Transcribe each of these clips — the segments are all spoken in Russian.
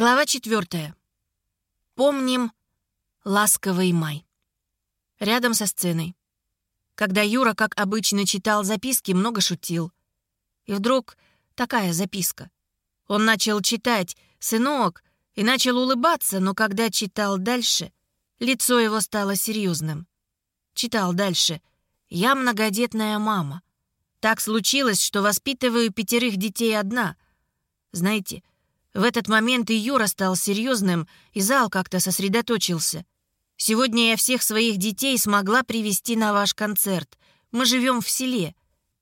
Глава четвертая. Помним ласковый май. Рядом со сценой. Когда Юра, как обычно, читал записки, много шутил. И вдруг такая записка. Он начал читать «Сынок» и начал улыбаться, но когда читал дальше, лицо его стало серьезным. Читал дальше «Я многодетная мама. Так случилось, что воспитываю пятерых детей одна. Знаете, в этот момент и Юра стал серьезным, и зал как-то сосредоточился. Сегодня я всех своих детей смогла привести на ваш концерт. Мы живем в селе.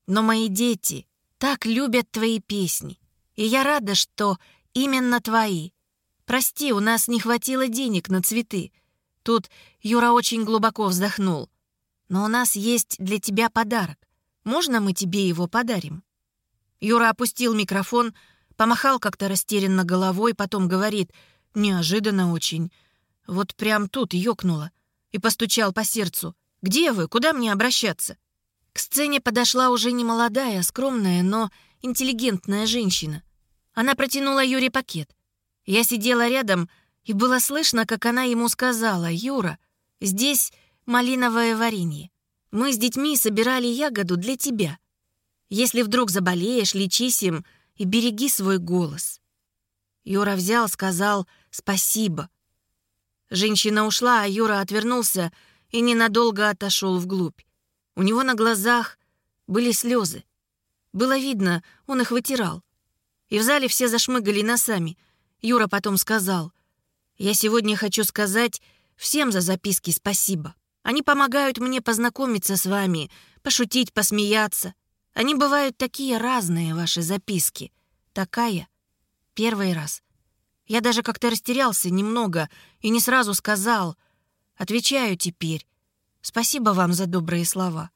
Но мои дети так любят твои песни. И я рада, что именно твои. Прости, у нас не хватило денег на цветы. Тут Юра очень глубоко вздохнул. Но у нас есть для тебя подарок. Можно мы тебе его подарим?» Юра опустил микрофон, Помахал как-то растерянно головой, потом говорит, неожиданно очень. Вот прям тут ёкнуло. И постучал по сердцу. «Где вы? Куда мне обращаться?» К сцене подошла уже не молодая, скромная, но интеллигентная женщина. Она протянула Юре пакет. Я сидела рядом, и было слышно, как она ему сказала, «Юра, здесь малиновое варенье. Мы с детьми собирали ягоду для тебя. Если вдруг заболеешь, лечись им, и береги свой голос». Юра взял, сказал «спасибо». Женщина ушла, а Юра отвернулся и ненадолго отошел вглубь. У него на глазах были слезы. Было видно, он их вытирал. И в зале все зашмыгали носами. Юра потом сказал, «Я сегодня хочу сказать всем за записки спасибо. Они помогают мне познакомиться с вами, пошутить, посмеяться. Они бывают такие разные, ваши записки. Такая. Первый раз. Я даже как-то растерялся немного и не сразу сказал. Отвечаю теперь. Спасибо вам за добрые слова.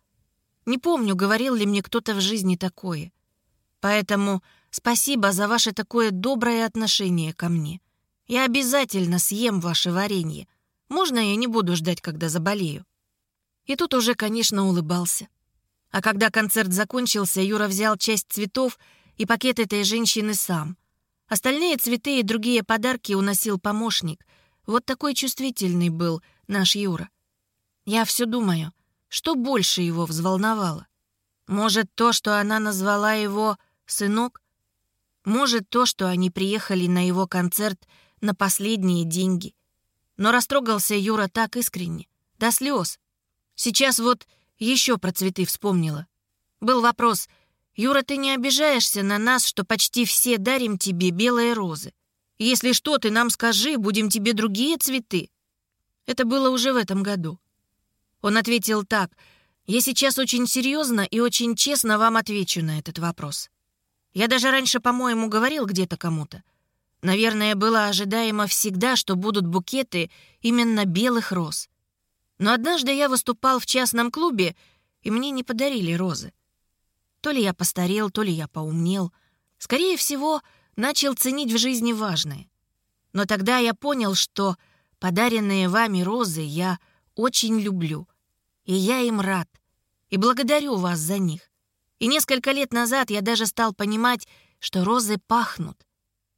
Не помню, говорил ли мне кто-то в жизни такое. Поэтому спасибо за ваше такое доброе отношение ко мне. Я обязательно съем ваше варенье. Можно я не буду ждать, когда заболею?» И тут уже, конечно, улыбался. А когда концерт закончился, Юра взял часть цветов и пакет этой женщины сам. Остальные цветы и другие подарки уносил помощник. Вот такой чувствительный был наш Юра. Я все думаю, что больше его взволновало. Может, то, что она назвала его «сынок»? Может, то, что они приехали на его концерт на последние деньги? Но растрогался Юра так искренне, до слез. Сейчас вот еще про цветы вспомнила. Был вопрос, «Юра, ты не обижаешься на нас, что почти все дарим тебе белые розы? Если что, ты нам скажи, будем тебе другие цветы». Это было уже в этом году. Он ответил так, «Я сейчас очень серьезно и очень честно вам отвечу на этот вопрос. Я даже раньше, по-моему, говорил где-то кому-то. Наверное, было ожидаемо всегда, что будут букеты именно белых роз. Но однажды я выступал в частном клубе, и мне не подарили розы. То ли я постарел, то ли я поумнел. Скорее всего, начал ценить в жизни важное. Но тогда я понял, что подаренные вами розы я очень люблю. И я им рад. И благодарю вас за них. И несколько лет назад я даже стал понимать, что розы пахнут.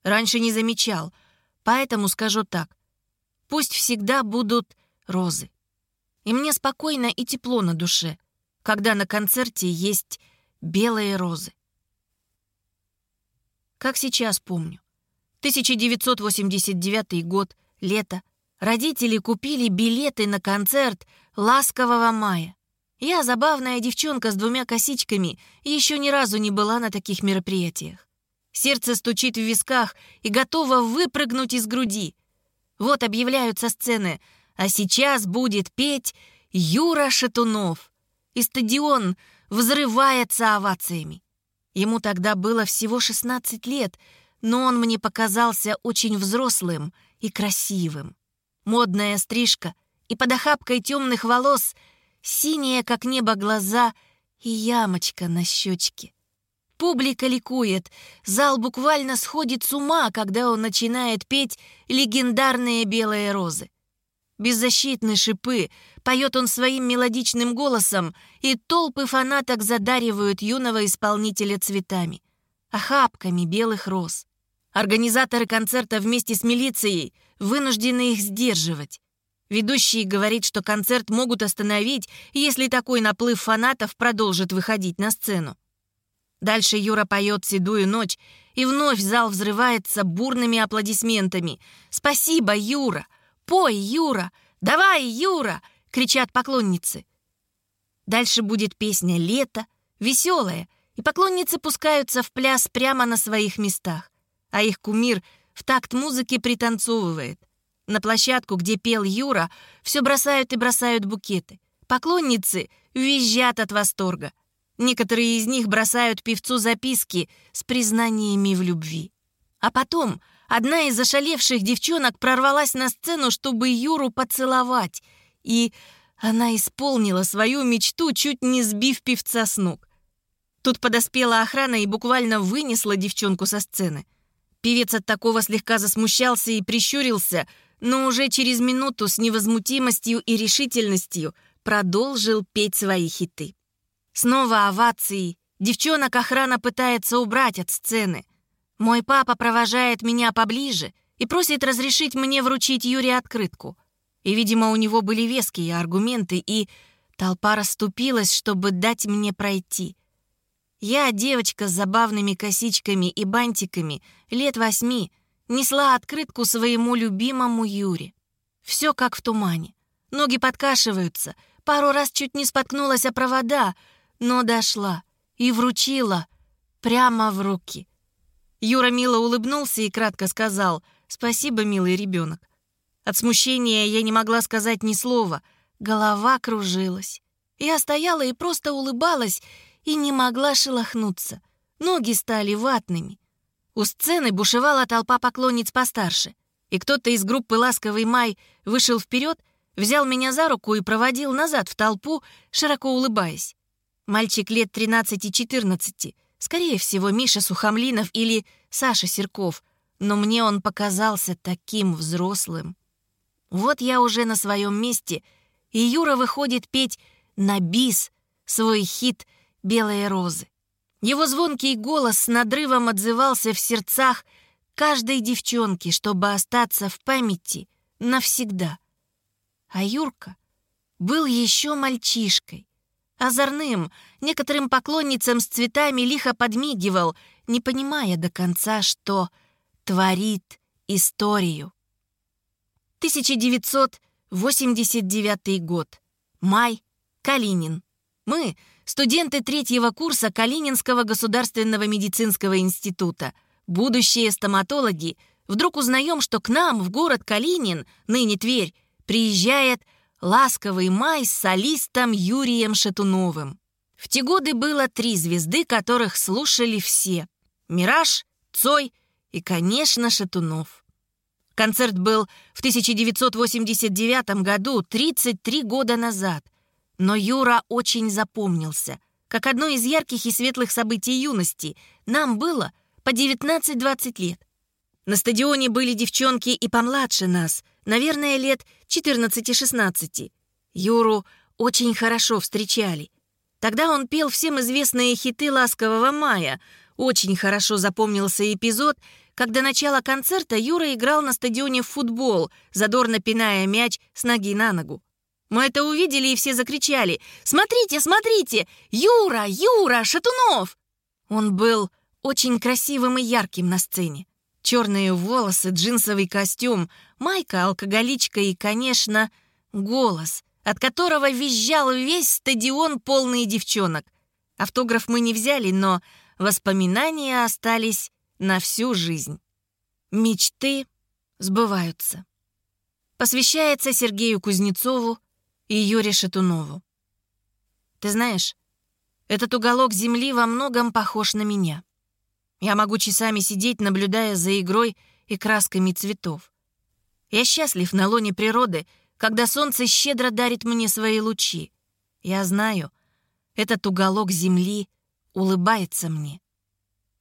Раньше не замечал, поэтому скажу так. Пусть всегда будут розы. И мне спокойно и тепло на душе, когда на концерте есть белые розы. Как сейчас помню. 1989 год, лето. Родители купили билеты на концерт «Ласкового мая». Я, забавная девчонка с двумя косичками, еще ни разу не была на таких мероприятиях. Сердце стучит в висках и готово выпрыгнуть из груди. Вот объявляют со сцены — а сейчас будет петь Юра Шатунов. И стадион взрывается овациями. Ему тогда было всего 16 лет, но он мне показался очень взрослым и красивым. Модная стрижка и под охапкой темных волос, синие, как небо, глаза и ямочка на щечке. Публика ликует, зал буквально сходит с ума, когда он начинает петь легендарные белые розы беззащитны шипы, поет он своим мелодичным голосом, и толпы фанаток задаривают юного исполнителя цветами, охапками белых роз. Организаторы концерта вместе с милицией вынуждены их сдерживать. Ведущий говорит, что концерт могут остановить, если такой наплыв фанатов продолжит выходить на сцену. Дальше Юра поет «Седую ночь», и вновь зал взрывается бурными аплодисментами. «Спасибо, Юра! Пой, Юра! Давай, Юра!» — кричат поклонницы. Дальше будет песня «Лето», веселая, и поклонницы пускаются в пляс прямо на своих местах, а их кумир в такт музыки пританцовывает. На площадку, где пел Юра, все бросают и бросают букеты. Поклонницы визжат от восторга. Некоторые из них бросают певцу записки с признаниями в любви. А потом одна из ошалевших девчонок прорвалась на сцену, чтобы Юру поцеловать. И она исполнила свою мечту, чуть не сбив певца с ног. Тут подоспела охрана и буквально вынесла девчонку со сцены. Певец от такого слегка засмущался и прищурился, но уже через минуту с невозмутимостью и решительностью продолжил петь свои хиты. Снова овации. Девчонок охрана пытается убрать от сцены. Мой папа провожает меня поближе и просит разрешить мне вручить Юре открытку. И, видимо, у него были веские аргументы, и толпа расступилась, чтобы дать мне пройти. Я, девочка с забавными косичками и бантиками, лет восьми, несла открытку своему любимому Юре. Все как в тумане. Ноги подкашиваются. Пару раз чуть не споткнулась о провода, но дошла и вручила прямо в руки. Юра мило улыбнулся и кратко сказал «Спасибо, милый ребенок». От смущения я не могла сказать ни слова. Голова кружилась. Я стояла и просто улыбалась, и не могла шелохнуться. Ноги стали ватными. У сцены бушевала толпа поклонниц постарше, и кто-то из группы «Ласковый май» вышел вперед, взял меня за руку и проводил назад в толпу, широко улыбаясь. Мальчик лет 13-14, скорее всего, Миша Сухомлинов или Саша Серков, но мне он показался таким взрослым. Вот я уже на своем месте, и Юра выходит петь на бис свой хит «Белые розы». Его звонкий голос с надрывом отзывался в сердцах каждой девчонки, чтобы остаться в памяти навсегда. А Юрка был еще мальчишкой, озорным, некоторым поклонницам с цветами лихо подмигивал, не понимая до конца, что творит историю. 1989 год. Май. Калинин. Мы студенты третьего курса Калининского государственного медицинского института, будущие стоматологи, вдруг узнаем, что к нам в город Калинин, ныне Тверь, приезжает ласковый май с солистом Юрием Шатуновым. В те годы было три звезды, которых слушали все. «Мираж», «Цой» и, конечно, Шатунов. Концерт был в 1989 году, 33 года назад. Но Юра очень запомнился, как одно из ярких и светлых событий юности. Нам было по 19-20 лет. На стадионе были девчонки и помладше нас, наверное, лет 14-16. Юру очень хорошо встречали. Тогда он пел всем известные хиты «Ласкового мая». Очень хорошо запомнился эпизод, когда начало концерта Юра играл на стадионе в футбол, задорно пиная мяч с ноги на ногу. Мы это увидели и все закричали «Смотрите, смотрите! Юра, Юра, Шатунов!» Он был очень красивым и ярким на сцене. Черные волосы, джинсовый костюм, майка, алкоголичка и, конечно, голос, от которого визжал весь стадион полный девчонок. Автограф мы не взяли, но воспоминания остались на всю жизнь. Мечты сбываются. Посвящается Сергею Кузнецову, и Юре Шатунову. Ты знаешь, этот уголок земли во многом похож на меня. Я могу часами сидеть, наблюдая за игрой и красками цветов. Я счастлив на лоне природы, когда солнце щедро дарит мне свои лучи. Я знаю, этот уголок земли улыбается мне.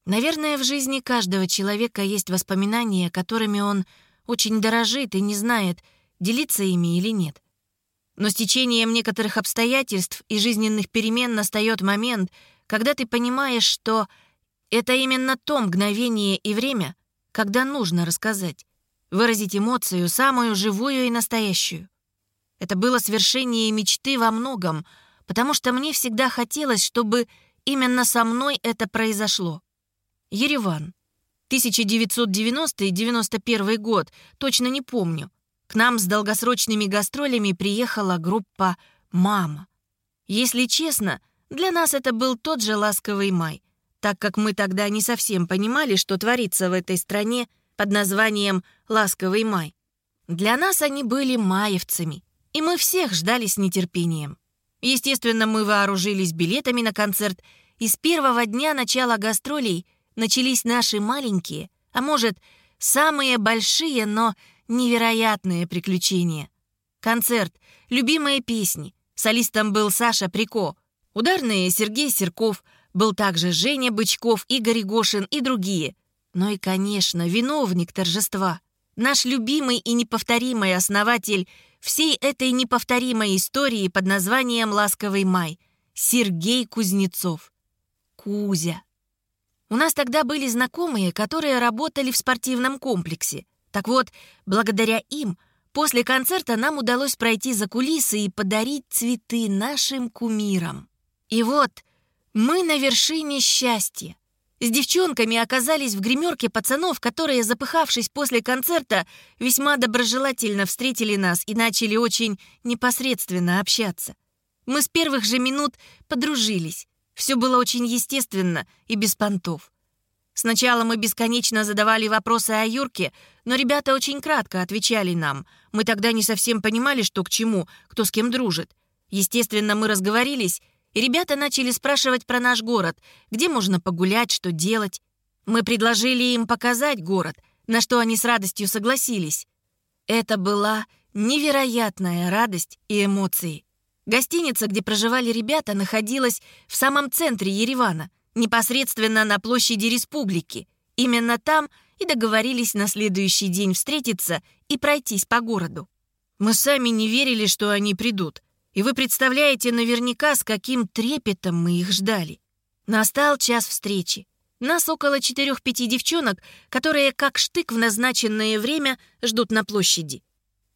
Наверное, в жизни каждого человека есть воспоминания, которыми он очень дорожит и не знает, делиться ими или нет. Но с течением некоторых обстоятельств и жизненных перемен настает момент, когда ты понимаешь, что это именно то мгновение и время, когда нужно рассказать, выразить эмоцию, самую живую и настоящую. Это было свершение мечты во многом, потому что мне всегда хотелось, чтобы именно со мной это произошло. Ереван. 1990-91 год, точно не помню. К нам с долгосрочными гастролями приехала группа «Мама». Если честно, для нас это был тот же ласковый май, так как мы тогда не совсем понимали, что творится в этой стране под названием «Ласковый май». Для нас они были маевцами, и мы всех ждали с нетерпением. Естественно, мы вооружились билетами на концерт, и с первого дня начала гастролей начались наши маленькие, а может, самые большие, но невероятные приключения. Концерт, любимые песни, Солистом был Саша Прико. Ударные Сергей Серков. Был также Женя Бычков, Игорь Гошин и другие. Ну и, конечно, виновник торжества. Наш любимый и неповторимый основатель всей этой неповторимой истории под названием «Ласковый май» — Сергей Кузнецов. Кузя. У нас тогда были знакомые, которые работали в спортивном комплексе. Так вот, благодаря им — После концерта нам удалось пройти за кулисы и подарить цветы нашим кумирам. И вот мы на вершине счастья. С девчонками оказались в гримерке пацанов, которые, запыхавшись после концерта, весьма доброжелательно встретили нас и начали очень непосредственно общаться. Мы с первых же минут подружились. Все было очень естественно и без понтов. Сначала мы бесконечно задавали вопросы о Юрке, но ребята очень кратко отвечали нам. Мы тогда не совсем понимали, что к чему, кто с кем дружит. Естественно, мы разговорились, и ребята начали спрашивать про наш город, где можно погулять, что делать. Мы предложили им показать город, на что они с радостью согласились. Это была невероятная радость и эмоции. Гостиница, где проживали ребята, находилась в самом центре Еревана — непосредственно на площади республики. Именно там и договорились на следующий день встретиться и пройтись по городу. Мы сами не верили, что они придут. И вы представляете наверняка, с каким трепетом мы их ждали. Настал час встречи. Нас около четырех-пяти девчонок, которые как штык в назначенное время ждут на площади.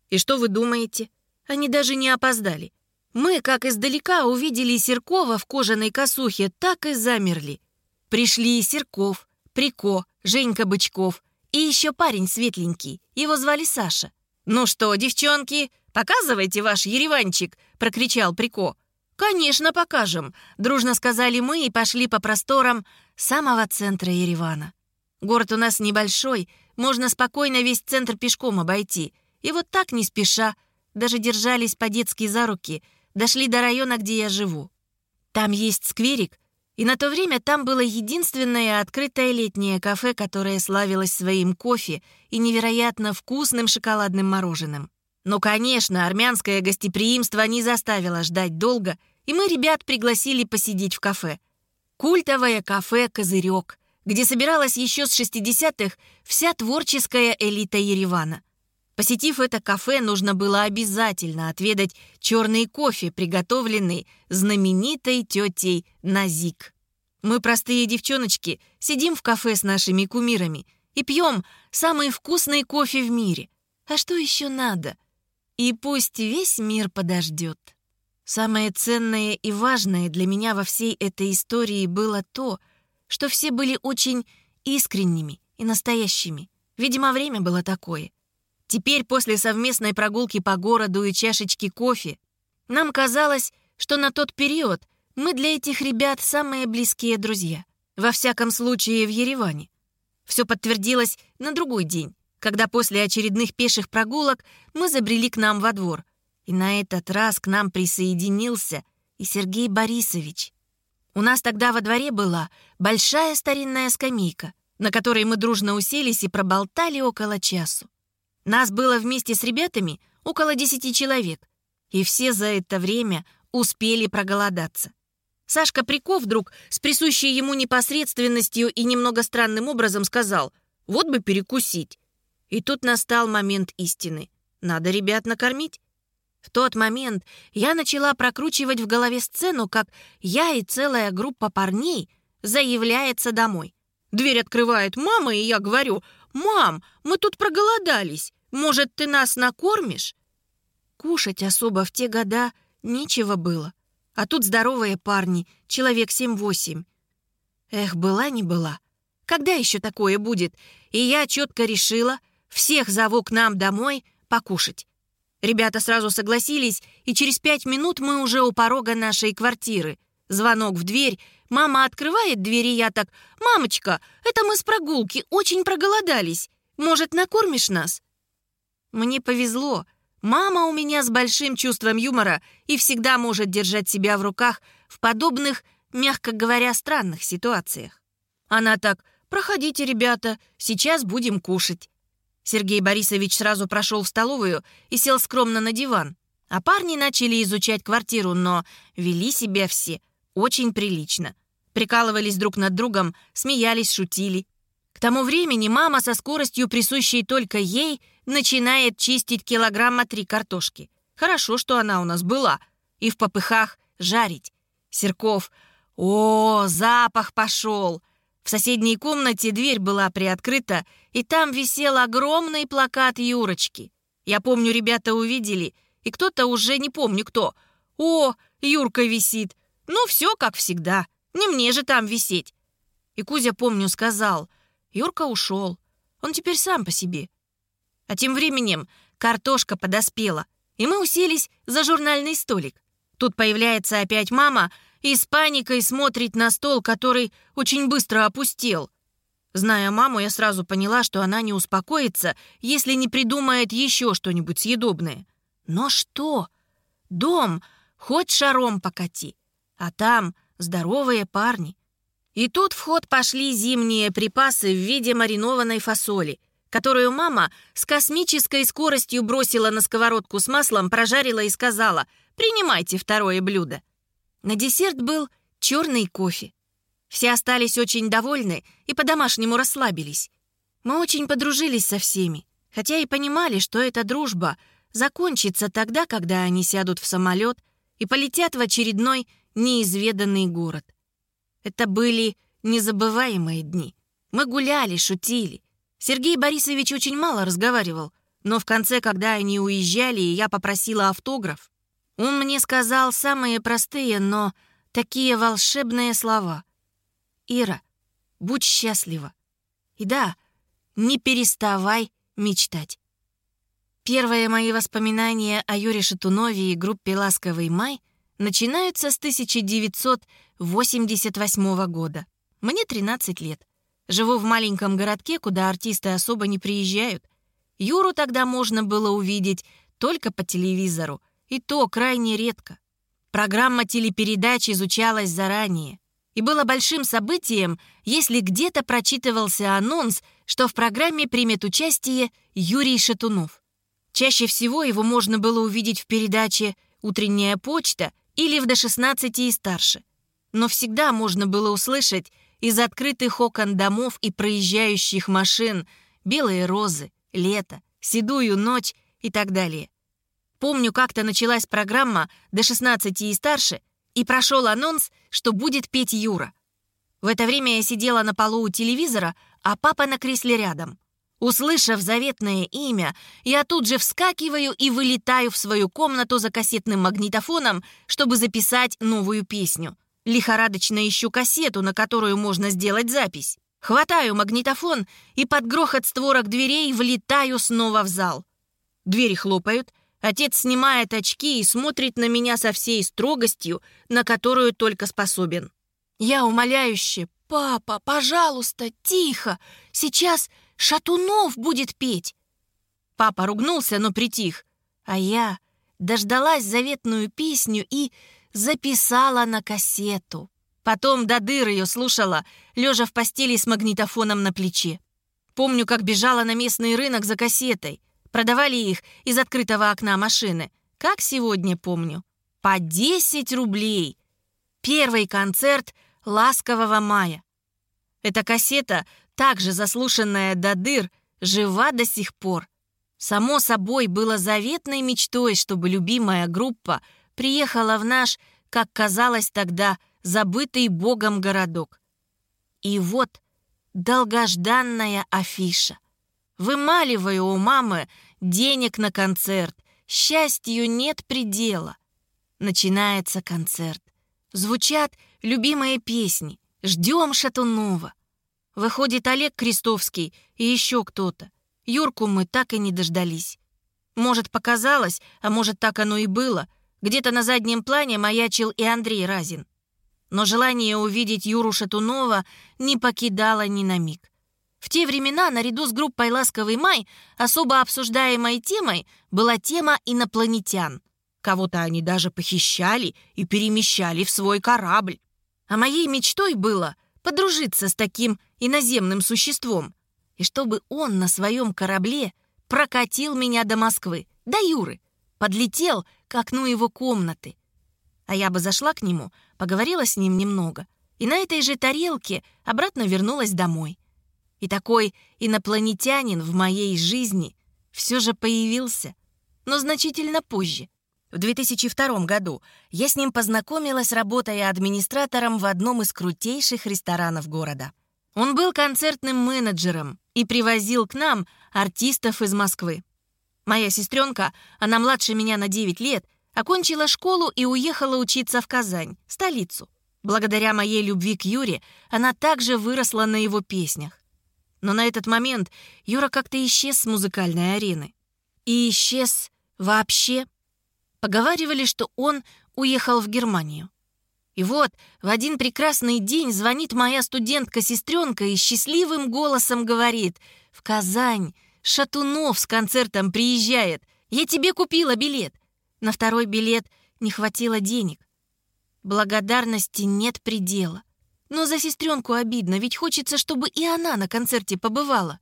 И что вы думаете? Они даже не опоздали. Мы, как издалека, увидели Серкова в кожаной косухе, так и замерли. Пришли Серков, Прико, Женька Бычков и еще парень светленький. Его звали Саша. «Ну что, девчонки, показывайте ваш ереванчик!» — прокричал Прико. «Конечно, покажем!» — дружно сказали мы и пошли по просторам самого центра Еревана. Город у нас небольшой, можно спокойно весь центр пешком обойти. И вот так, не спеша, даже держались по-детски за руки — дошли до района, где я живу. Там есть скверик, и на то время там было единственное открытое летнее кафе, которое славилось своим кофе и невероятно вкусным шоколадным мороженым. Но, конечно, армянское гостеприимство не заставило ждать долго, и мы ребят пригласили посидеть в кафе. Культовое кафе «Козырек», где собиралась еще с 60-х вся творческая элита Еревана. Посетив это кафе, нужно было обязательно отведать черный кофе, приготовленный знаменитой тетей Назик. Мы, простые девчоночки, сидим в кафе с нашими кумирами и пьем самый вкусный кофе в мире. А что еще надо? И пусть весь мир подождет. Самое ценное и важное для меня во всей этой истории было то, что все были очень искренними и настоящими. Видимо, время было такое. Теперь, после совместной прогулки по городу и чашечки кофе, нам казалось, что на тот период мы для этих ребят самые близкие друзья. Во всяком случае, в Ереване. Все подтвердилось на другой день, когда после очередных пеших прогулок мы забрели к нам во двор. И на этот раз к нам присоединился и Сергей Борисович. У нас тогда во дворе была большая старинная скамейка, на которой мы дружно уселись и проболтали около часу. Нас было вместе с ребятами около десяти человек, и все за это время успели проголодаться. Сашка Приков вдруг с присущей ему непосредственностью и немного странным образом сказал «Вот бы перекусить». И тут настал момент истины. Надо ребят накормить. В тот момент я начала прокручивать в голове сцену, как я и целая группа парней заявляется домой. Дверь открывает мама, и я говорю «Мам, мы тут проголодались. Может, ты нас накормишь?» Кушать особо в те года нечего было. А тут здоровые парни, человек семь-восемь. Эх, была не была. Когда еще такое будет? И я четко решила, всех зову к нам домой покушать. Ребята сразу согласились, и через пять минут мы уже у порога нашей квартиры. Звонок в дверь, мама открывает дверь, и я так, «Мамочка, это мы с прогулки, очень проголодались. Может, накормишь нас?» Мне повезло. Мама у меня с большим чувством юмора и всегда может держать себя в руках в подобных, мягко говоря, странных ситуациях. Она так, «Проходите, ребята, сейчас будем кушать». Сергей Борисович сразу прошел в столовую и сел скромно на диван. А парни начали изучать квартиру, но вели себя все очень прилично. Прикалывались друг над другом, смеялись, шутили. К тому времени мама со скоростью, присущей только ей, начинает чистить килограмма три картошки. Хорошо, что она у нас была. И в попыхах жарить. Серков. О, запах пошел! В соседней комнате дверь была приоткрыта, и там висел огромный плакат Юрочки. Я помню, ребята увидели, и кто-то уже, не помню кто. «О, Юрка висит! Ну, все как всегда. Не мне же там висеть!» И Кузя, помню, сказал. Юрка ушел. Он теперь сам по себе. А тем временем картошка подоспела, и мы уселись за журнальный столик. Тут появляется опять мама — и с паникой смотрит на стол, который очень быстро опустел. Зная маму, я сразу поняла, что она не успокоится, если не придумает еще что-нибудь съедобное. Но что? Дом хоть шаром покати, а там здоровые парни. И тут в ход пошли зимние припасы в виде маринованной фасоли, которую мама с космической скоростью бросила на сковородку с маслом, прожарила и сказала «Принимайте второе блюдо». На десерт был черный кофе. Все остались очень довольны и по-домашнему расслабились. Мы очень подружились со всеми, хотя и понимали, что эта дружба закончится тогда, когда они сядут в самолет и полетят в очередной неизведанный город. Это были незабываемые дни. Мы гуляли, шутили. Сергей Борисович очень мало разговаривал, но в конце, когда они уезжали, и я попросила автограф, он мне сказал самые простые, но такие волшебные слова. «Ира, будь счастлива. И да, не переставай мечтать». Первые мои воспоминания о Юре Шатунове и группе «Ласковый май» начинаются с 1988 года. Мне 13 лет. Живу в маленьком городке, куда артисты особо не приезжают. Юру тогда можно было увидеть только по телевизору — и то крайне редко. Программа телепередач изучалась заранее. И было большим событием, если где-то прочитывался анонс, что в программе примет участие Юрий Шатунов. Чаще всего его можно было увидеть в передаче «Утренняя почта» или в «До 16 и старше». Но всегда можно было услышать из открытых окон домов и проезжающих машин белые розы, лето, седую ночь и так далее. Помню, как-то началась программа до 16 и старше, и прошел анонс, что будет петь Юра. В это время я сидела на полу у телевизора, а папа на кресле рядом. Услышав заветное имя, я тут же вскакиваю и вылетаю в свою комнату за кассетным магнитофоном, чтобы записать новую песню. Лихорадочно ищу кассету, на которую можно сделать запись. Хватаю магнитофон и под грохот створок дверей влетаю снова в зал. Двери хлопают — Отец снимает очки и смотрит на меня со всей строгостью, на которую только способен. Я умоляюще «Папа, пожалуйста, тихо! Сейчас Шатунов будет петь!» Папа ругнулся, но притих, а я дождалась заветную песню и записала на кассету. Потом до дыр ее слушала, лежа в постели с магнитофоном на плече. Помню, как бежала на местный рынок за кассетой. Продавали их из открытого окна машины. Как сегодня помню. По 10 рублей. Первый концерт «Ласкового мая». Эта кассета, также заслушанная до дыр, жива до сих пор. Само собой, было заветной мечтой, чтобы любимая группа приехала в наш, как казалось тогда, забытый богом городок. И вот долгожданная афиша. Вымаливаю у мамы денег на концерт. Счастью нет предела. Начинается концерт. Звучат любимые песни. Ждем Шатунова. Выходит Олег Крестовский и еще кто-то. Юрку мы так и не дождались. Может, показалось, а может, так оно и было. Где-то на заднем плане маячил и Андрей Разин. Но желание увидеть Юру Шатунова не покидало ни на миг. В те времена наряду с группой «Ласковый май» особо обсуждаемой темой была тема инопланетян. Кого-то они даже похищали и перемещали в свой корабль. А моей мечтой было подружиться с таким иноземным существом. И чтобы он на своем корабле прокатил меня до Москвы, до Юры, подлетел к окну его комнаты. А я бы зашла к нему, поговорила с ним немного, и на этой же тарелке обратно вернулась домой. И такой инопланетянин в моей жизни все же появился, но значительно позже. В 2002 году я с ним познакомилась, работая администратором в одном из крутейших ресторанов города. Он был концертным менеджером и привозил к нам артистов из Москвы. Моя сестренка, она младше меня на 9 лет, окончила школу и уехала учиться в Казань, столицу. Благодаря моей любви к Юре она также выросла на его песнях. Но на этот момент Юра как-то исчез с музыкальной арены. И исчез вообще. Поговаривали, что он уехал в Германию. И вот в один прекрасный день звонит моя студентка-сестренка и счастливым голосом говорит «В Казань Шатунов с концертом приезжает. Я тебе купила билет». На второй билет не хватило денег. Благодарности нет предела. Но за сестренку обидно, ведь хочется, чтобы и она на концерте побывала.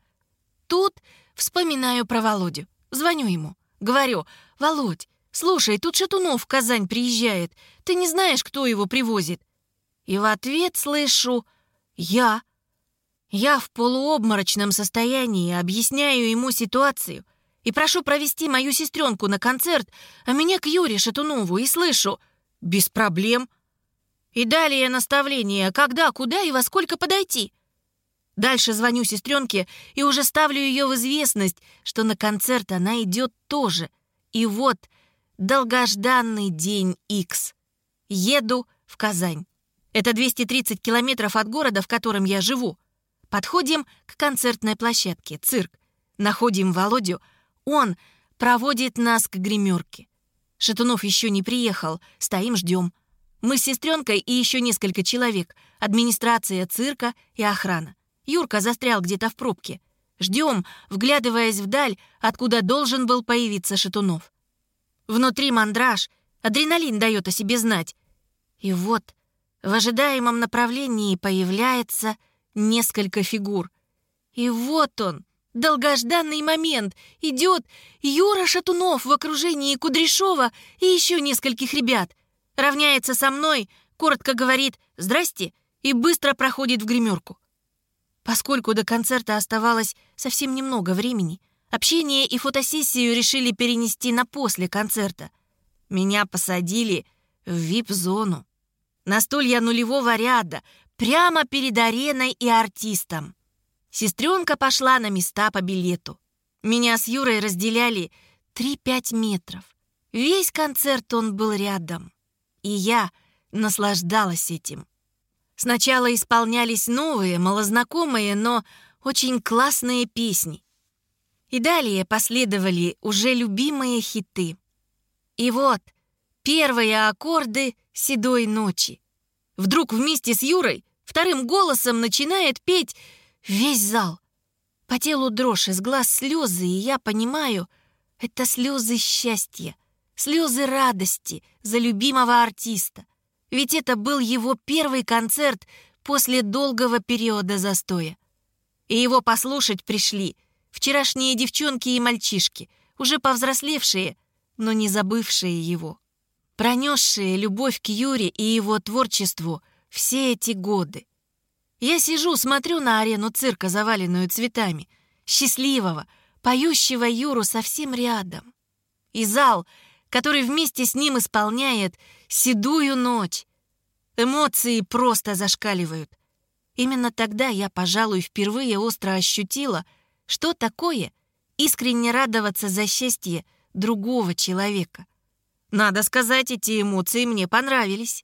Тут вспоминаю про Володю. Звоню ему. Говорю, «Володь, слушай, тут Шатунов в Казань приезжает. Ты не знаешь, кто его привозит?» И в ответ слышу «Я». Я в полуобморочном состоянии объясняю ему ситуацию и прошу провести мою сестренку на концерт, а меня к Юре Шатунову и слышу «Без проблем». И далее наставление, когда, куда и во сколько подойти. Дальше звоню сестренке и уже ставлю ее в известность, что на концерт она идет тоже. И вот долгожданный день X. Еду в Казань. Это 230 километров от города, в котором я живу. Подходим к концертной площадке, цирк. Находим Володю. Он проводит нас к гримерке. Шатунов еще не приехал. Стоим, ждем. Мы с сестренкой и еще несколько человек, администрация цирка и охрана. Юрка застрял где-то в пробке. Ждем, вглядываясь вдаль, откуда должен был появиться Шатунов. Внутри мандраж, адреналин дает о себе знать. И вот в ожидаемом направлении появляется несколько фигур. И вот он, долгожданный момент, идет Юра Шатунов в окружении Кудряшова и еще нескольких ребят — равняется со мной, коротко говорит «здрасте» и быстро проходит в гримерку. Поскольку до концерта оставалось совсем немного времени, общение и фотосессию решили перенести на после концерта. Меня посадили в вип-зону. На стулья нулевого ряда, прямо перед ареной и артистом. Сестренка пошла на места по билету. Меня с Юрой разделяли 3-5 метров. Весь концерт он был рядом и я наслаждалась этим. Сначала исполнялись новые, малознакомые, но очень классные песни. И далее последовали уже любимые хиты. И вот первые аккорды «Седой ночи». Вдруг вместе с Юрой вторым голосом начинает петь весь зал. По телу дрожь, из глаз слезы, и я понимаю, это слезы счастья, слезы радости за любимого артиста. Ведь это был его первый концерт после долгого периода застоя. И его послушать пришли вчерашние девчонки и мальчишки, уже повзрослевшие, но не забывшие его. Пронесшие любовь к Юре и его творчеству все эти годы. Я сижу, смотрю на арену цирка, заваленную цветами, счастливого, поющего Юру совсем рядом. И зал — который вместе с ним исполняет «Седую ночь». Эмоции просто зашкаливают. Именно тогда я, пожалуй, впервые остро ощутила, что такое искренне радоваться за счастье другого человека. Надо сказать, эти эмоции мне понравились.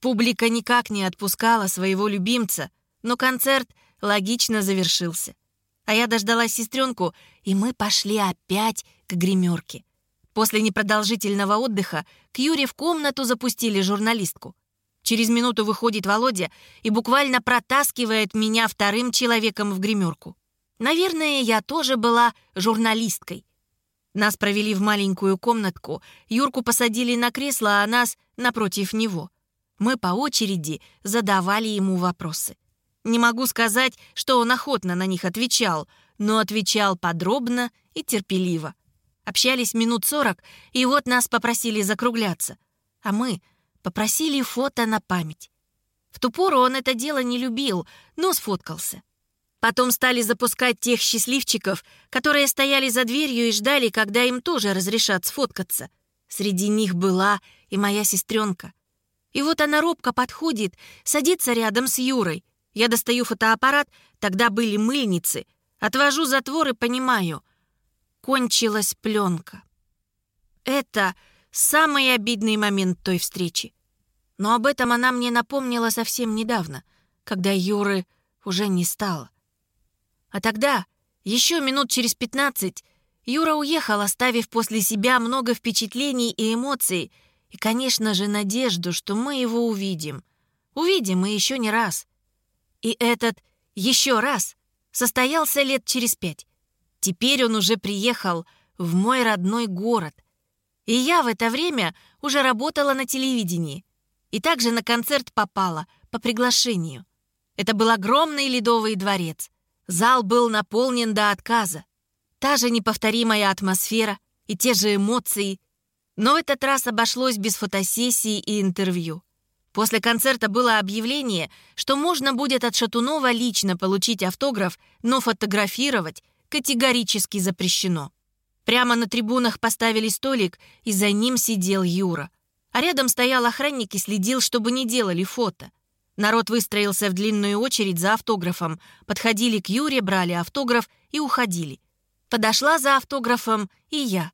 Публика никак не отпускала своего любимца, но концерт логично завершился. А я дождалась сестренку, и мы пошли опять к гримерке. После непродолжительного отдыха к Юре в комнату запустили журналистку. Через минуту выходит Володя и буквально протаскивает меня вторым человеком в гримерку. Наверное, я тоже была журналисткой. Нас провели в маленькую комнатку, Юрку посадили на кресло, а нас напротив него. Мы по очереди задавали ему вопросы. Не могу сказать, что он охотно на них отвечал, но отвечал подробно и терпеливо. Общались минут сорок, и вот нас попросили закругляться. А мы попросили фото на память. В ту пору он это дело не любил, но сфоткался. Потом стали запускать тех счастливчиков, которые стояли за дверью и ждали, когда им тоже разрешат сфоткаться. Среди них была и моя сестренка. И вот она робко подходит, садится рядом с Юрой. Я достаю фотоаппарат, тогда были мыльницы, отвожу затвор и понимаю. Кончилась пленка. Это самый обидный момент той встречи. Но об этом она мне напомнила совсем недавно, когда Юры уже не стало. А тогда, еще минут через пятнадцать, Юра уехал, оставив после себя много впечатлений и эмоций, и, конечно же, надежду, что мы его увидим. Увидим и еще не раз. И этот «еще раз» состоялся лет через пять. Теперь он уже приехал в мой родной город. И я в это время уже работала на телевидении. И также на концерт попала по приглашению. Это был огромный ледовый дворец. Зал был наполнен до отказа. Та же неповторимая атмосфера и те же эмоции. Но в этот раз обошлось без фотосессии и интервью. После концерта было объявление, что можно будет от Шатунова лично получить автограф, но фотографировать категорически запрещено. Прямо на трибунах поставили столик, и за ним сидел Юра. А рядом стоял охранник и следил, чтобы не делали фото. Народ выстроился в длинную очередь за автографом. Подходили к Юре, брали автограф и уходили. Подошла за автографом и я.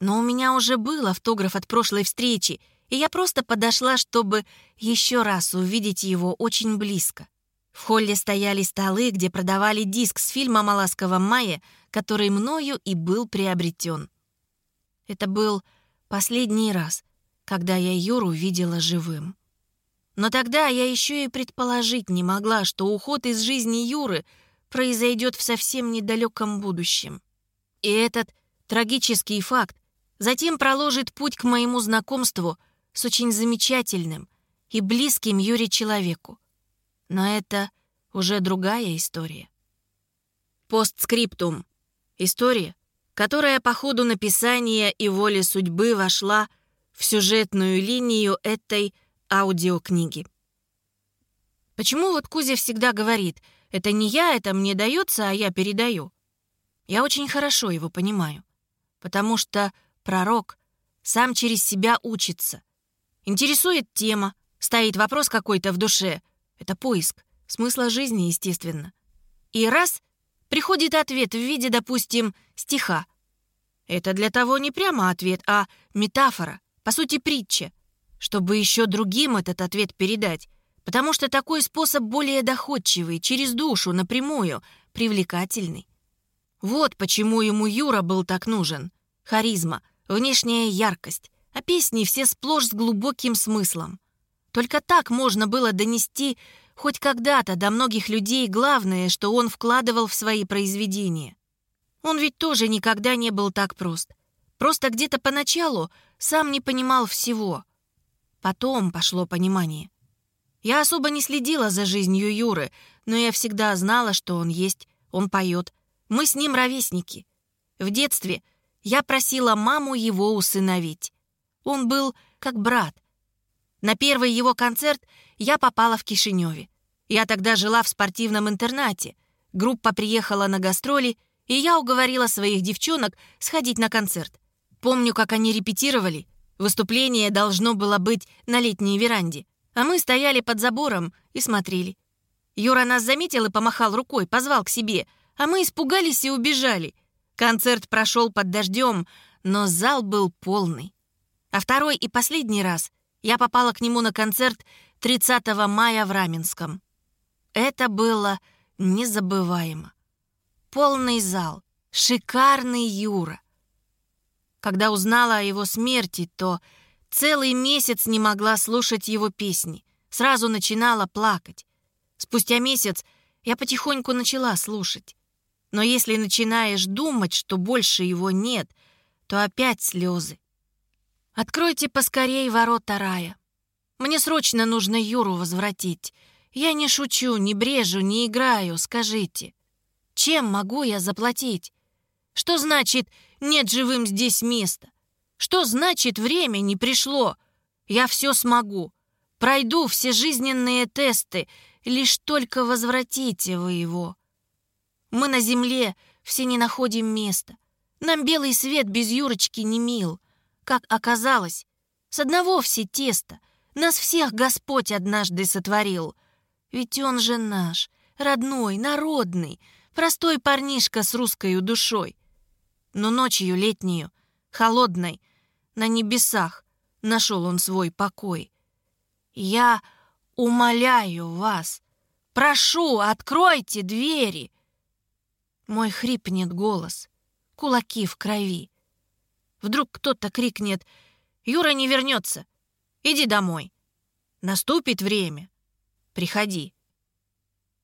Но у меня уже был автограф от прошлой встречи, и я просто подошла, чтобы еще раз увидеть его очень близко. В холле стояли столы, где продавали диск с фильмом о ласковом мае, который мною и был приобретен. Это был последний раз, когда я Юру видела живым. Но тогда я еще и предположить не могла, что уход из жизни Юры произойдет в совсем недалеком будущем. И этот трагический факт затем проложит путь к моему знакомству с очень замечательным и близким Юре человеку. Но это уже другая история. Постскриптум. История, которая по ходу написания и воли судьбы вошла в сюжетную линию этой аудиокниги. Почему вот Кузя всегда говорит «это не я, это мне дается, а я передаю»? Я очень хорошо его понимаю, потому что пророк сам через себя учится, Интересует тема, стоит вопрос какой-то в душе. Это поиск, смысла жизни, естественно. И раз — приходит ответ в виде, допустим, стиха. Это для того не прямо ответ, а метафора, по сути, притча, чтобы еще другим этот ответ передать, потому что такой способ более доходчивый, через душу, напрямую, привлекательный. Вот почему ему Юра был так нужен. Харизма, внешняя яркость, а песни все сплошь с глубоким смыслом. Только так можно было донести хоть когда-то до многих людей главное, что он вкладывал в свои произведения. Он ведь тоже никогда не был так прост. Просто где-то поначалу сам не понимал всего. Потом пошло понимание. Я особо не следила за жизнью Юры, но я всегда знала, что он есть, он поет. Мы с ним ровесники. В детстве я просила маму его усыновить. Он был как брат. На первый его концерт я попала в Кишиневе. Я тогда жила в спортивном интернате. Группа приехала на гастроли, и я уговорила своих девчонок сходить на концерт. Помню, как они репетировали. Выступление должно было быть на летней веранде, а мы стояли под забором и смотрели. Юра нас заметил и помахал рукой, позвал к себе, а мы испугались и убежали. Концерт прошел под дождем, но зал был полный. А второй и последний раз я попала к нему на концерт 30 мая в Раменском. Это было незабываемо. Полный зал, шикарный Юра. Когда узнала о его смерти, то целый месяц не могла слушать его песни. Сразу начинала плакать. Спустя месяц я потихоньку начала слушать. Но если начинаешь думать, что больше его нет, то опять слезы. Откройте поскорей ворота рая. Мне срочно нужно Юру возвратить. Я не шучу, не брежу, не играю, скажите. Чем могу я заплатить? Что значит «нет живым здесь места»? Что значит «время не пришло»? Я все смогу. Пройду все жизненные тесты, лишь только возвратите вы его. Мы на земле все не находим места. Нам белый свет без Юрочки не мил. Как оказалось, с одного все тесто. Нас всех Господь однажды сотворил. Ведь он же наш, родной, народный, простой парнишка с русской душой. Но ночью летнюю, холодной, на небесах нашел он свой покой. Я умоляю вас, прошу, откройте двери. Мой хрипнет голос, кулаки в крови. Вдруг кто-то крикнет «Юра не вернется! Иди домой! Наступит время! Приходи!»